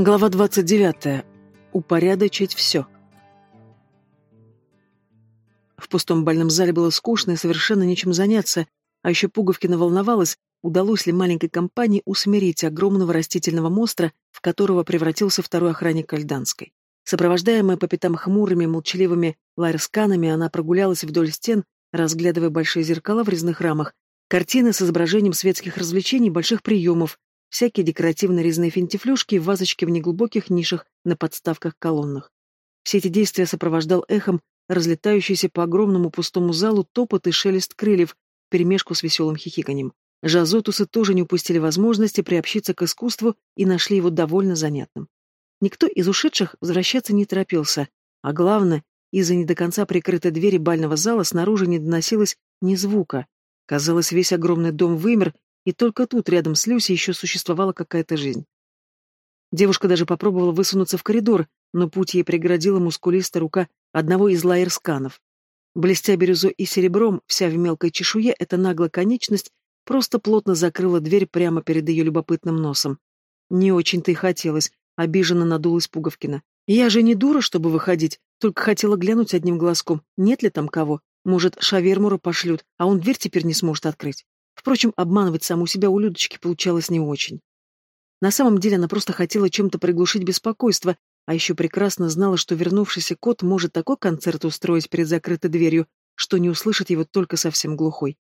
Глава 29. Упорядочить все. В пустом бальном зале было скучно и совершенно нечем заняться, а еще Пуговкина волновалась, удалось ли маленькой компании усмирить огромного растительного монстра, в которого превратился второй охранник Альданской. Сопровождаемая по пятам хмурыми, молчаливыми ларсканами, она прогулялась вдоль стен, разглядывая большие зеркала в резных рамах, картины с изображением светских развлечений, больших приемов, всякие декоративно резные финтифлюшки и вазочки в неглубоких нишах на подставках-колоннах. Все эти действия сопровождал эхом разлетающийся по огромному пустому залу топот и шелест крыльев, перемешку с веселым хихиканьем. Жазотусы тоже не упустили возможности приобщиться к искусству и нашли его довольно занятным. Никто из ушедших возвращаться не торопился, а главное, из-за не до конца прикрытой двери бального зала снаружи не доносилось ни звука. Казалось, весь огромный дом вымер и только тут, рядом с Люси, еще существовала какая-то жизнь. Девушка даже попробовала высунуться в коридор, но путь ей преградила мускулистая рука одного из лайерсканов. Блестя бирюзой и серебром, вся в мелкой чешуе, эта наглая конечность просто плотно закрыла дверь прямо перед ее любопытным носом. Не очень-то и хотелось, обиженно надулась Пуговкина. Я же не дура, чтобы выходить, только хотела глянуть одним глазком, нет ли там кого. Может, шавермура пошлют, а он дверь теперь не сможет открыть. Впрочем, обманывать саму себя у Людочки получалось не очень. На самом деле она просто хотела чем-то приглушить беспокойство, а еще прекрасно знала, что вернувшийся кот может такой концерт устроить перед закрытой дверью, что не услышит его только совсем глухой.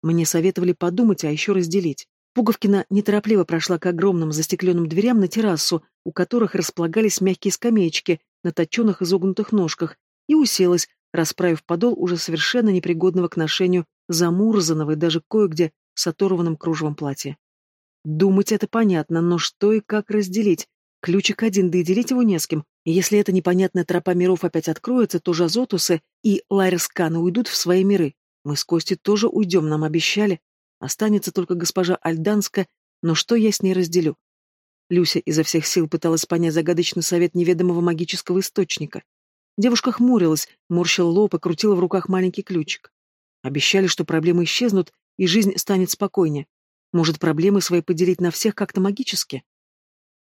Мне советовали подумать, а еще разделить. Пуговкина неторопливо прошла к огромным застекленным дверям на террасу, у которых располагались мягкие скамеечки на точенных изогнутых ножках, и уселась, расправив подол уже совершенно непригодного к ношению замурзанного и даже кое-где с оторванным кружевом платья. Думать это понятно, но что и как разделить? Ключик один, да и делить его не с кем. Если эта непонятная тропа миров опять откроется, то Жазотусы и Лайрсканы уйдут в свои миры. Мы с Костей тоже уйдем, нам обещали. Останется только госпожа Альданска, но что я с ней разделю? Люся изо всех сил пыталась понять загадочный совет неведомого магического источника. Девушка хмурилась, морщила лоб и крутила в руках маленький ключик. Обещали, что проблемы исчезнут, и жизнь станет спокойнее. Может, проблемы свои поделить на всех как-то магически?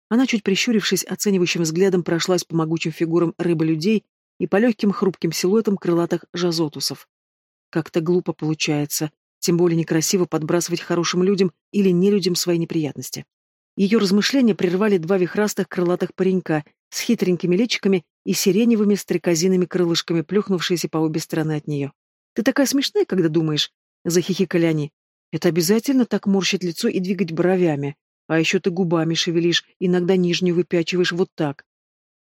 Она, чуть прищурившись, оценивающим взглядом прошлась по могучим фигурам рыбы-людей и по легким хрупким силуэтам крылатых жазотусов. Как-то глупо получается, тем более некрасиво подбрасывать хорошим людям или нелюдям свои неприятности. Ее размышления прервали два вихрастых крылатых паренька с хитренькими личиками и сиреневыми стрекозиными крылышками, плюхнувшиеся по обе стороны от нее. «Ты такая смешная, когда думаешь», — захихикали они. «Это обязательно так морщить лицо и двигать бровями. А еще ты губами шевелишь, иногда нижнюю выпячиваешь вот так».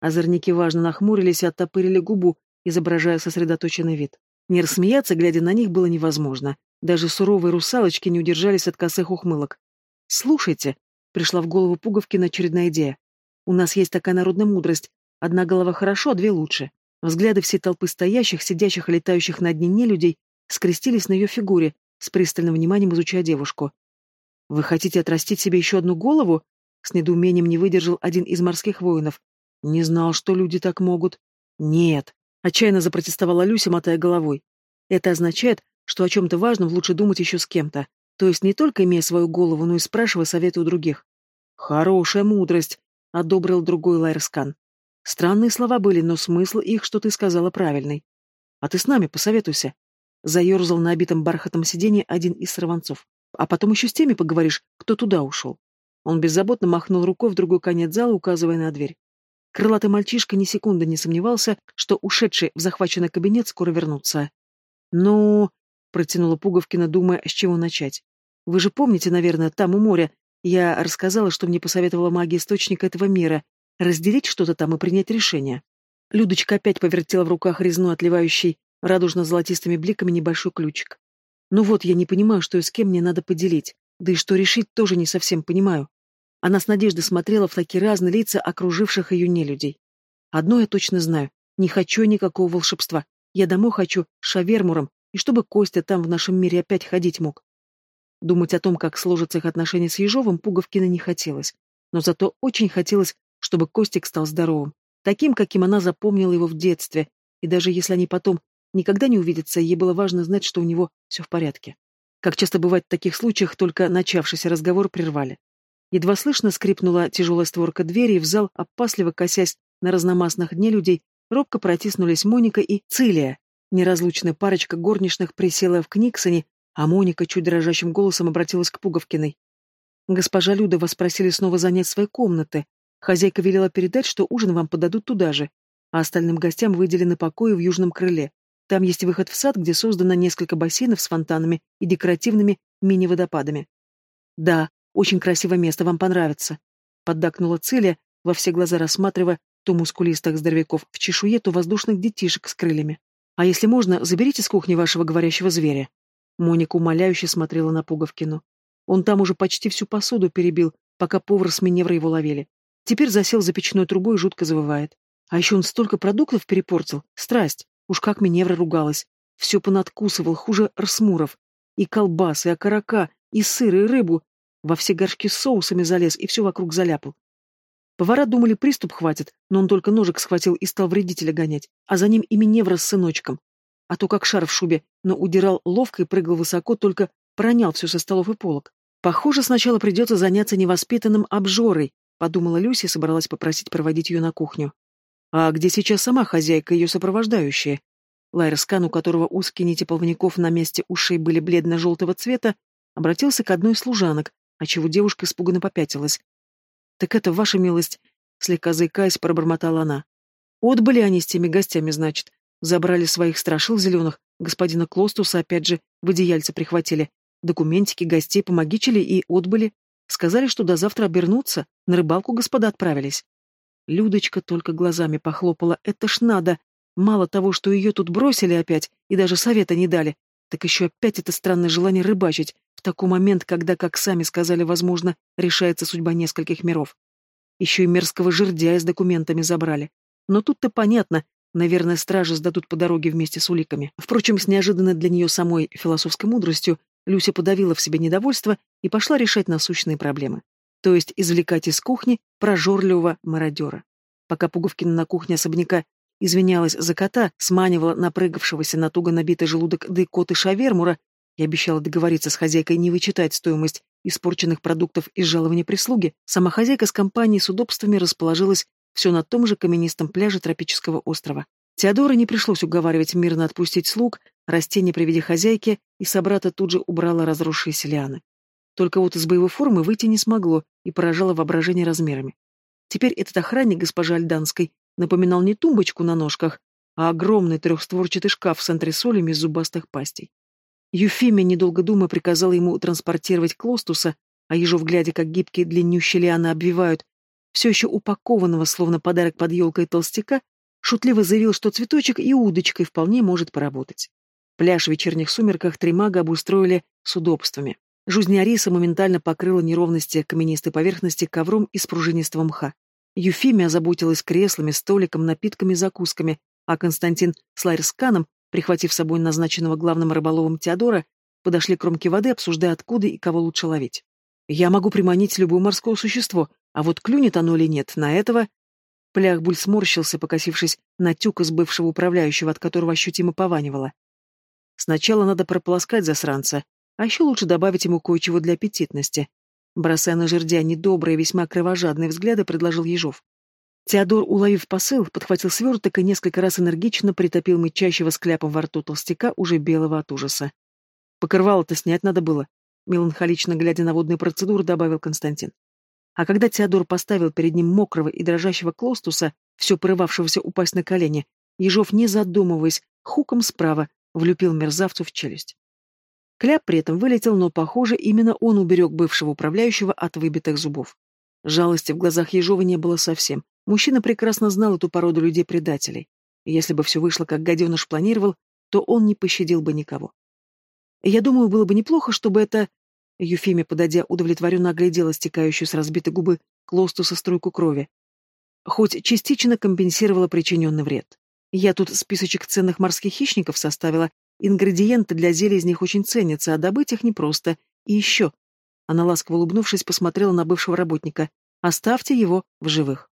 Озорники важно нахмурились и оттопырили губу, изображая сосредоточенный вид. Не рассмеяться, глядя на них, было невозможно. Даже суровые русалочки не удержались от косых ухмылок. «Слушайте», — пришла в голову Пуговкина очередная идея. «У нас есть такая народная мудрость. Одна голова хорошо, а две лучше». Взгляды всей толпы стоящих, сидящих и летающих над ней нелюдей скрестились на ее фигуре, с пристальным вниманием изучая девушку. «Вы хотите отрастить себе еще одну голову?» С недоумением не выдержал один из морских воинов. «Не знал, что люди так могут». «Нет», — отчаянно запротестовала Люся, мотая головой. «Это означает, что о чем-то важном лучше думать еще с кем-то, то есть не только имея свою голову, но и спрашивая советы у других». «Хорошая мудрость», — одобрил другой Лайрскан. «Странные слова были, но смысл их, что ты сказала, правильный. А ты с нами посоветуйся». Заерзал на обитом бархатом сиденье один из сорванцов. А потом еще с теми поговоришь, кто туда ушел. Он беззаботно махнул рукой в другой конец зала, указывая на дверь. Крылатый мальчишка ни секунды не сомневался, что ушедший в захваченный кабинет скоро вернутся. «Ну...» — протянула Пуговкина, думая, с чего начать. «Вы же помните, наверное, там у моря я рассказала, что мне посоветовала магия источника этого мира, разделить что-то там и принять решение». Людочка опять повертела в руках резну, отливающий радужно-золотистыми бликами небольшой ключик. Ну вот, я не понимаю, что и с кем мне надо поделить. Да и что решить, тоже не совсем понимаю. Она с надеждой смотрела в такие разные лица окруживших ее нелюдей. Одно я точно знаю. Не хочу никакого волшебства. Я домой хочу шавермуром, и чтобы Костя там в нашем мире опять ходить мог. Думать о том, как сложатся их отношения с Ежовым, Пуговкина не хотелось. Но зато очень хотелось, чтобы Костик стал здоровым. Таким, каким она запомнила его в детстве. И даже если они потом никогда не увидятся, ей было важно знать, что у него все в порядке. Как часто бывает в таких случаях, только начавшийся разговор прервали. Едва слышно скрипнула тяжелая створка двери, и в зал, опасливо косясь на разномастных дне людей, робко протиснулись Моника и Цилия. Неразлучная парочка горничных присела в Книксоне, а Моника чуть дрожащим голосом обратилась к Пуговкиной. «Госпожа Люда, вас просили снова занять свои комнаты. Хозяйка велела передать, что ужин вам подадут туда же, а остальным гостям выделены покои в южном крыле. Там есть выход в сад, где создано несколько бассейнов с фонтанами и декоративными мини-водопадами. Да, очень красивое место, вам понравится. Поддакнула Целия, во все глаза рассматривая то мускулистых здоровяков в чешуе, то воздушных детишек с крыльями. А если можно, заберите с кухни вашего говорящего зверя. Моника умоляюще смотрела на Пуговкину. Он там уже почти всю посуду перебил, пока повар с Миневра его ловили. Теперь засел за печной трубой и жутко завывает. А еще он столько продуктов перепортил. Страсть. Уж как Миневра ругалась. Все понадкусывал, хуже Рсмуров. И колбасы, и окорока, и сыр, и рыбу. Во все горшки с соусами залез и все вокруг заляпал. Повара думали, приступ хватит, но он только ножик схватил и стал вредителя гонять, а за ним и Миневра с сыночком. А то как шар в шубе, но удирал ловко и прыгал высоко, только пронял все со столов и полок. Похоже, сначала придется заняться невоспитанным обжорой, подумала Люся и собралась попросить проводить ее на кухню. А где сейчас сама хозяйка, ее сопровождающая? Лайерскан, у которого узкие нити половников на месте ушей были бледно-желтого цвета, обратился к одной из служанок, отчего девушка испуганно попятилась. «Так это ваша милость», — слегка заикаясь, пробормотала она. «Отбыли они с теми гостями, значит. Забрали своих страшил зеленых, господина Клостуса опять же в одеяльце прихватили, документики гостей помогичили и отбыли. Сказали, что до завтра обернутся, на рыбалку господа отправились». Людочка только глазами похлопала. «Это ж надо! Мало того, что ее тут бросили опять и даже совета не дали, так еще опять это странное желание рыбачить, в такой момент, когда, как сами сказали, возможно, решается судьба нескольких миров. Еще и мерзкого жердяя с документами забрали. Но тут-то понятно, наверное, стражи сдадут по дороге вместе с уликами. Впрочем, с неожиданной для нее самой философской мудростью Люся подавила в себе недовольство и пошла решать насущные проблемы. То есть извлекать из кухни прожорливого мародера. Пока Пуговкина на кухне особняка извинялась за кота, сманивала напрыгавшегося на туго набитый желудок дыкот и шавермура и обещала договориться с хозяйкой не вычитать стоимость испорченных продуктов из жалования прислуги, сама хозяйка с компанией с удобствами расположилась все на том же каменистом пляже тропического острова. Теодора не пришлось уговаривать мирно отпустить слуг, растения при виде хозяйки, и собрата тут же убрала разросшиеся лианы. Только вот из боевой формы выйти не смогло и поражало воображение размерами. Теперь этот охранник госпожи Альданской напоминал не тумбочку на ножках, а огромный трехстворчатый шкаф с антресолями из зубастых пастей. Юфимия, недолго думая, приказала ему транспортировать Клостуса, а Ежов, глядя, как гибкие длиннющие лианы обвивают, все еще упакованного, словно подарок под елкой толстяка, шутливо заявил, что цветочек и удочкой вполне может поработать. Пляж в вечерних сумерках три мага обустроили с удобствами. Жузня моментально покрыла неровности каменистой поверхности ковром из пружинистого мха. Юфимия озаботилась креслами, столиком, напитками, закусками, а Константин с Лайрсканом, прихватив с собой назначенного главным рыболовом Теодора, подошли к кромке воды, обсуждая, откуда и кого лучше ловить. «Я могу приманить любое морское существо, а вот клюнет оно или нет, на этого...» Пляхбуль сморщился, покосившись на тюк из бывшего управляющего, от которого ощутимо пованивало. «Сначала надо прополоскать засранца, а еще лучше добавить ему кое-чего для аппетитности. Бросая на жердя недобрые, весьма кровожадные взгляды, предложил Ежов. Теодор, уловив посыл, подхватил сверток и несколько раз энергично притопил мычащего с кляпом во рту толстяка, уже белого от ужаса. «Покрывало-то снять надо было», — меланхолично глядя на водные процедуры, добавил Константин. А когда Теодор поставил перед ним мокрого и дрожащего Клостуса, все порывавшегося упасть на колени, Ежов, не задумываясь, хуком справа влюпил мерзавцу в челюсть. Кляп при этом вылетел, но, похоже, именно он уберег бывшего управляющего от выбитых зубов. Жалости в глазах Ежова не было совсем. Мужчина прекрасно знал эту породу людей-предателей. И если бы все вышло, как гаденыш планировал, то он не пощадил бы никого. я думаю, было бы неплохо, чтобы это... Юфимия, подойдя, удовлетворенно оглядела стекающую с разбитой губы Клосту со струйку крови. Хоть частично компенсировала причиненный вред. Я тут списочек ценных морских хищников составила, Ингредиенты для зелья из них очень ценятся, а добыть их непросто. И еще. Она, ласково улыбнувшись, посмотрела на бывшего работника. Оставьте его в живых.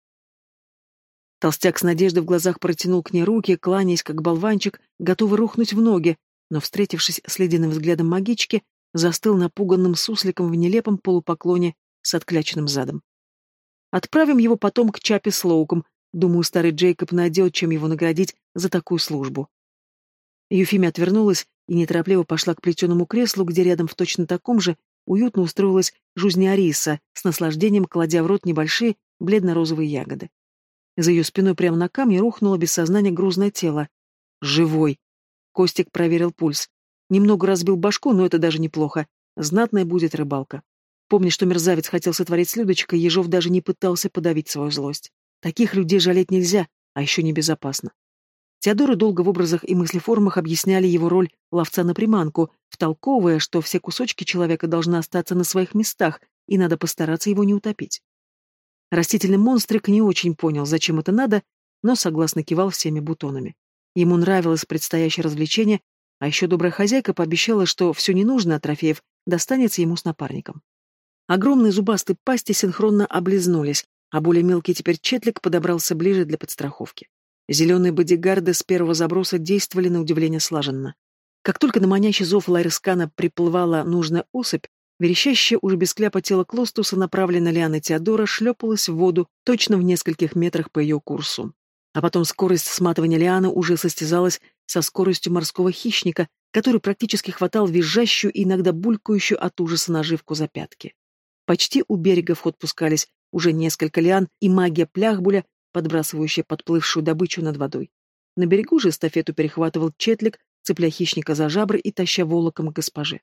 Толстяк с надеждой в глазах протянул к ней руки, кланяясь, как болванчик, готовый рухнуть в ноги, но, встретившись с ледяным взглядом магички, застыл напуганным сусликом в нелепом полупоклоне с откляченным задом. Отправим его потом к Чапе с Лоуком. Думаю, старый Джейкоб найдет, чем его наградить за такую службу. Юфимия отвернулась и неторопливо пошла к плетеному креслу, где рядом в точно таком же уютно устроилась жузня Ариса, с наслаждением кладя в рот небольшие бледно-розовые ягоды. За ее спиной прямо на камне рухнуло без сознания грузное тело. «Живой!» Костик проверил пульс. Немного разбил башку, но это даже неплохо. Знатная будет рыбалка. Помня, что мерзавец хотел сотворить с Людочкой, Ежов даже не пытался подавить свою злость. Таких людей жалеть нельзя, а еще небезопасно. Теодору долго в образах и мыслеформах объясняли его роль ловца на приманку, втолковывая, что все кусочки человека должны остаться на своих местах, и надо постараться его не утопить. Растительный монстрик не очень понял, зачем это надо, но согласно кивал всеми бутонами. Ему нравилось предстоящее развлечение, а еще добрая хозяйка пообещала, что все ненужное от трофеев достанется ему с напарником. Огромные зубастые пасти синхронно облизнулись, а более мелкий теперь четлик подобрался ближе для подстраховки. Зеленые бодигарды с первого заброса действовали на удивление слаженно. Как только на манящий зов Лайрскана приплывала нужная особь, верещащее уже без кляпа тело Клостуса, направленное Лианы Теодора, шлепалось в воду точно в нескольких метрах по ее курсу. А потом скорость сматывания Лианы уже состязалась со скоростью морского хищника, который практически хватал визжащую и иногда булькающую от ужаса наживку за пятки. Почти у берега в ход пускались уже несколько лиан и магия пляхбуля подбрасывающая подплывшую добычу над водой. На берегу же эстафету перехватывал Четлик, цепляя хищника за жабры и таща волоком к госпоже.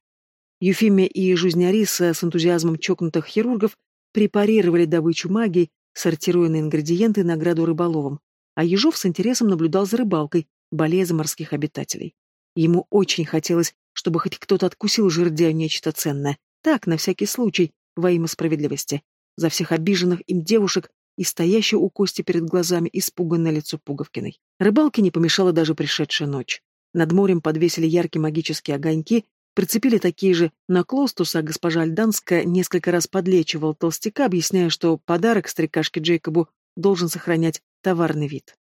Юфимия и Жузняриса с энтузиазмом чокнутых хирургов препарировали добычу магии, сортируя на ингредиенты награду рыболовам, а Ежов с интересом наблюдал за рыбалкой, болея морских обитателей. Ему очень хотелось, чтобы хоть кто-то откусил жердяю нечто ценное, так, на всякий случай, во имя справедливости, за всех обиженных им девушек, и стоящее у Кости перед глазами испуганное лицо Пуговкиной. Рыбалке не помешала даже пришедшая ночь. Над морем подвесили яркие магические огоньки, прицепили такие же на Клостуса, а госпожа Альданская несколько раз подлечивал толстяка, объясняя, что подарок старикашке Джейкобу должен сохранять товарный вид.